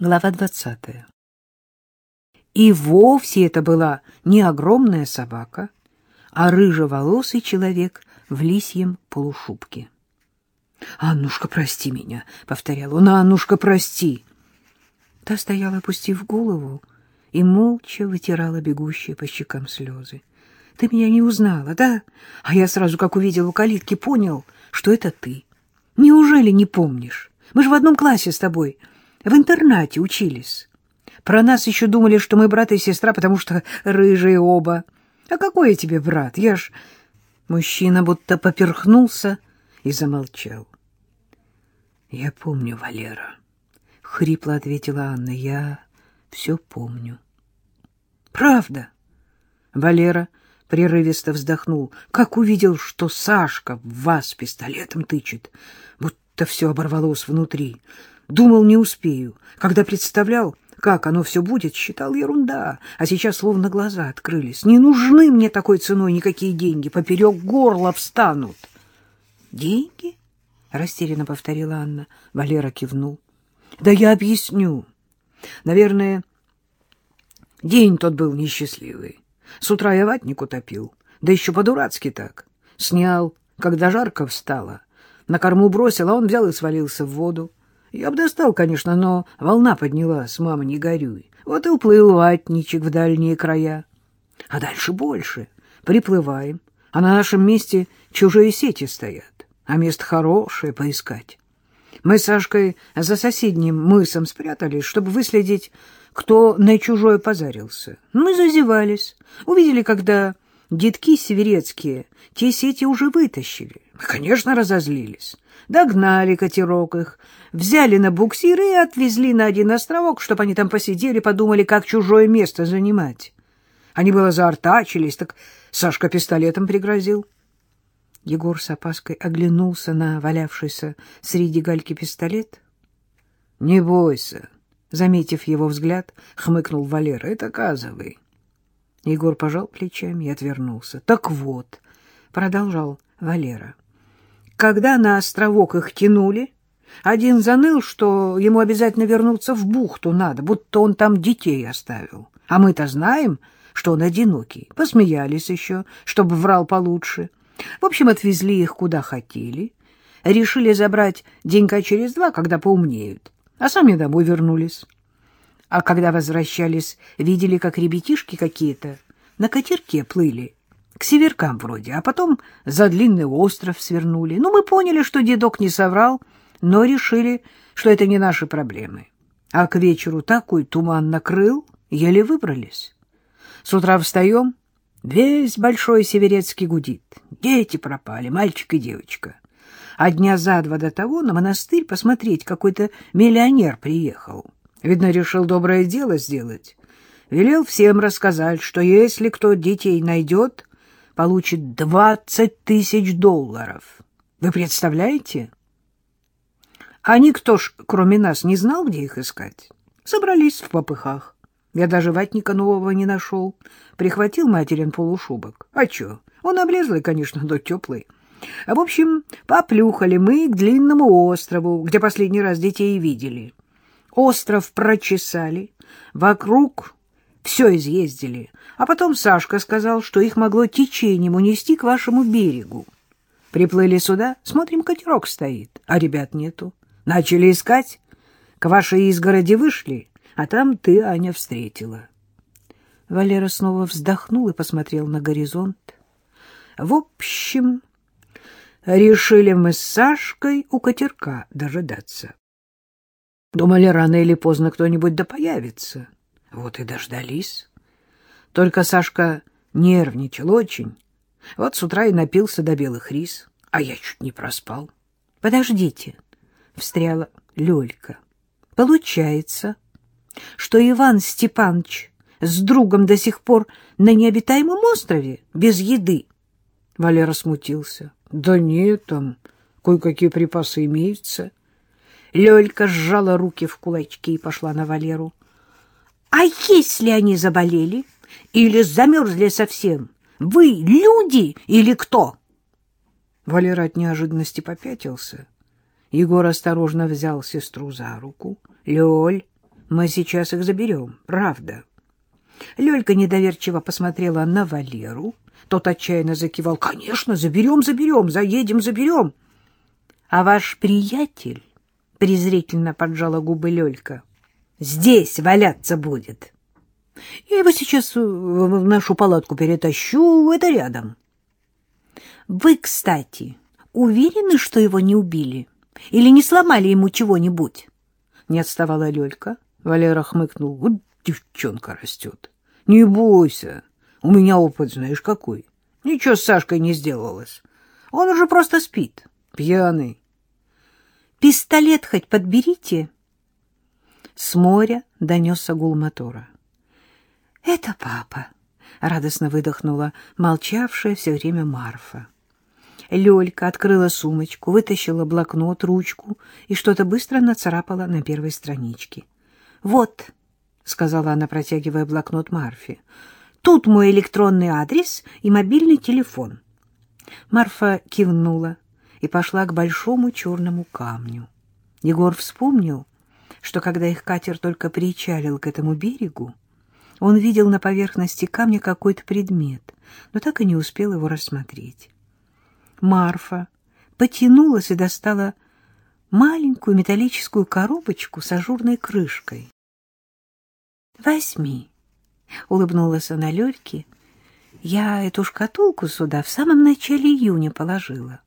Глава двадцатая. И вовсе это была не огромная собака, а рыжеволосый человек в лисьем полушубке. — Аннушка, прости меня, — повторял он, — Аннушка, прости. Та стояла, опустив голову, и молча вытирала бегущие по щекам слезы. — Ты меня не узнала, да? А я сразу, как увидел у калитки, понял, что это ты. Неужели не помнишь? Мы же в одном классе с тобой в интернате учились. Про нас еще думали, что мы брат и сестра, потому что рыжие оба. А какой я тебе брат? Я ж... Мужчина будто поперхнулся и замолчал. — Я помню, Валера, — хрипло ответила Анна. — Я все помню. — Правда? Валера прерывисто вздохнул. Как увидел, что Сашка в вас пистолетом тычет, будто все оборвалось внутри. Думал, не успею. Когда представлял, как оно все будет, считал ерунда. А сейчас словно глаза открылись. Не нужны мне такой ценой никакие деньги. Поперек горла встанут. «Деньги?» — растерянно повторила Анна. Валера кивнул. «Да я объясню. Наверное, день тот был несчастливый. С утра я ватник утопил, да еще по-дурацки так. Снял, когда жарко встало. На корму бросил, а он взял и свалился в воду. Я бы достал, конечно, но волна поднялась, мама, не горюй. Вот и уплыл ватничек в дальние края. А дальше больше. Приплываем, а на нашем месте чужие сети стоят, а место хорошее поискать. Мы с Сашкой за соседним мысом спрятались, чтобы выследить, кто на чужое позарился. Мы зазевались, увидели, когда детки северецкие те сети уже вытащили. Конечно, разозлились. Догнали катерок их, взяли на буксир и отвезли на один островок, чтобы они там посидели, подумали, как чужое место занимать. Они было заортачились, так Сашка пистолетом пригрозил. Егор с опаской оглянулся на валявшийся среди гальки пистолет. — Не бойся, — заметив его взгляд, хмыкнул Валера. — Это газовый. Егор пожал плечами и отвернулся. — Так вот, — продолжал Валера, — когда на островок их тянули, один заныл, что ему обязательно вернуться в бухту надо, будто он там детей оставил. А мы-то знаем, что он одинокий. Посмеялись еще, чтобы врал получше. В общем, отвезли их куда хотели. Решили забрать денька через два, когда поумнеют. А сами домой вернулись. А когда возвращались, видели, как ребятишки какие-то на катерке плыли. К северкам вроде, а потом за длинный остров свернули. Ну, мы поняли, что дедок не соврал, но решили, что это не наши проблемы. А к вечеру такой туман накрыл, еле выбрались. С утра встаем, весь большой северецкий гудит. Дети пропали, мальчик и девочка. А дня за два до того на монастырь посмотреть какой-то миллионер приехал. Видно, решил доброе дело сделать. Велел всем рассказать, что если кто детей найдет, получит двадцать тысяч долларов. Вы представляете? А никто ж, кроме нас, не знал, где их искать. Собрались в попыхах. Я даже ватника нового не нашел. Прихватил материн полушубок. А чё? Он облезлый, конечно, но теплый. А в общем, поплюхали мы к длинному острову, где последний раз детей видели. Остров прочесали, вокруг все изъездили, а потом Сашка сказал, что их могло течением унести к вашему берегу. Приплыли сюда, смотрим, катерок стоит, а ребят нету. Начали искать, к вашей изгороди вышли, а там ты, Аня, встретила. Валера снова вздохнул и посмотрел на горизонт. В общем, решили мы с Сашкой у катерка дожидаться. Думали, рано или поздно кто-нибудь да появится. Вот и дождались. Только Сашка нервничал очень. Вот с утра и напился до белых рис, а я чуть не проспал. — Подождите, — встряла Лёлька. — Получается, что Иван Степанович с другом до сих пор на необитаемом острове, без еды? Валера смутился. — Да нет, там кое-какие припасы имеются. Лёлька сжала руки в кулачки и пошла на Валеру. — А если они заболели или замерзли совсем? Вы люди или кто? Валера от неожиданности попятился. Егор осторожно взял сестру за руку. — Лёль, Мы сейчас их заберем, правда. Лёлька недоверчиво посмотрела на Валеру. Тот отчаянно закивал. Конечно, заберем, заберем, заедем, заберем. А ваш приятель, презрительно поджала губы Лёлька, здесь валяться будет. Я его сейчас в нашу палатку перетащу, это рядом. Вы, кстати, уверены, что его не убили? Или не сломали ему чего-нибудь? Не отставала Лёлька. Валера хмыкнул. Вот девчонка растет. Не бойся. У меня опыт, знаешь, какой. Ничего с Сашкой не сделалось. Он уже просто спит, пьяный. Пистолет хоть подберите. С моря донесся гул мотора. Это папа, радостно выдохнула молчавшая все время Марфа. Лёлька открыла сумочку, вытащила блокнот, ручку и что-то быстро нацарапала на первой страничке. «Вот», — сказала она, протягивая блокнот Марфе, — «тут мой электронный адрес и мобильный телефон». Марфа кивнула и пошла к большому черному камню. Егор вспомнил, что когда их катер только причалил к этому берегу, он видел на поверхности камня какой-то предмет, но так и не успел его рассмотреть. Марфа потянулась и достала маленькую металлическую коробочку с ажурной крышкой. «Возьми», — улыбнулась она Лёльке. «Я эту шкатулку сюда в самом начале июня положила.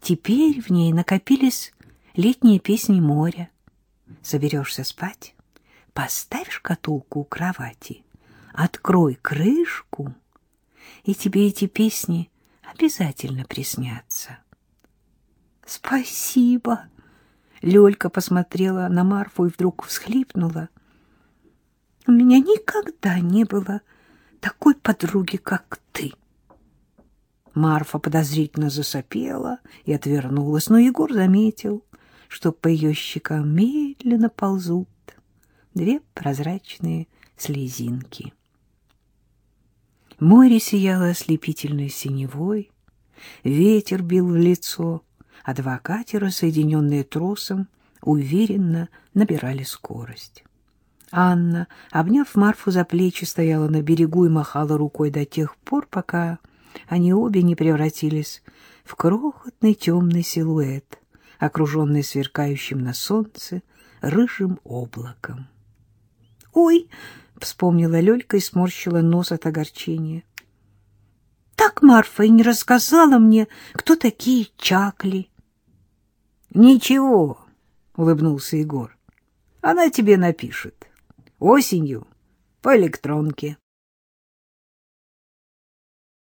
Теперь в ней накопились летние песни моря. Соберешься спать, поставь шкатулку у кровати, открой крышку, и тебе эти песни обязательно приснятся. Спасибо. Лёлька посмотрела на Марфу и вдруг всхлипнула. У меня никогда не было такой подруги, как ты. Марфа подозрительно засопела и отвернулась, но Егор заметил, что по ее щекам медленно ползут две прозрачные слезинки. Море сияло ослепительной синевой, ветер бил в лицо, а два катера, соединенные тросом, уверенно набирали скорость. Анна, обняв Марфу за плечи, стояла на берегу и махала рукой до тех пор, пока они обе не превратились в крохотный темный силуэт, окруженный сверкающим на солнце рыжим облаком. «Ой!» — вспомнила Лёлька и сморщила нос от огорчения. «Так Марфа и не рассказала мне, кто такие чакли». «Ничего», — улыбнулся Егор, — «она тебе напишет. Осенью по электронке».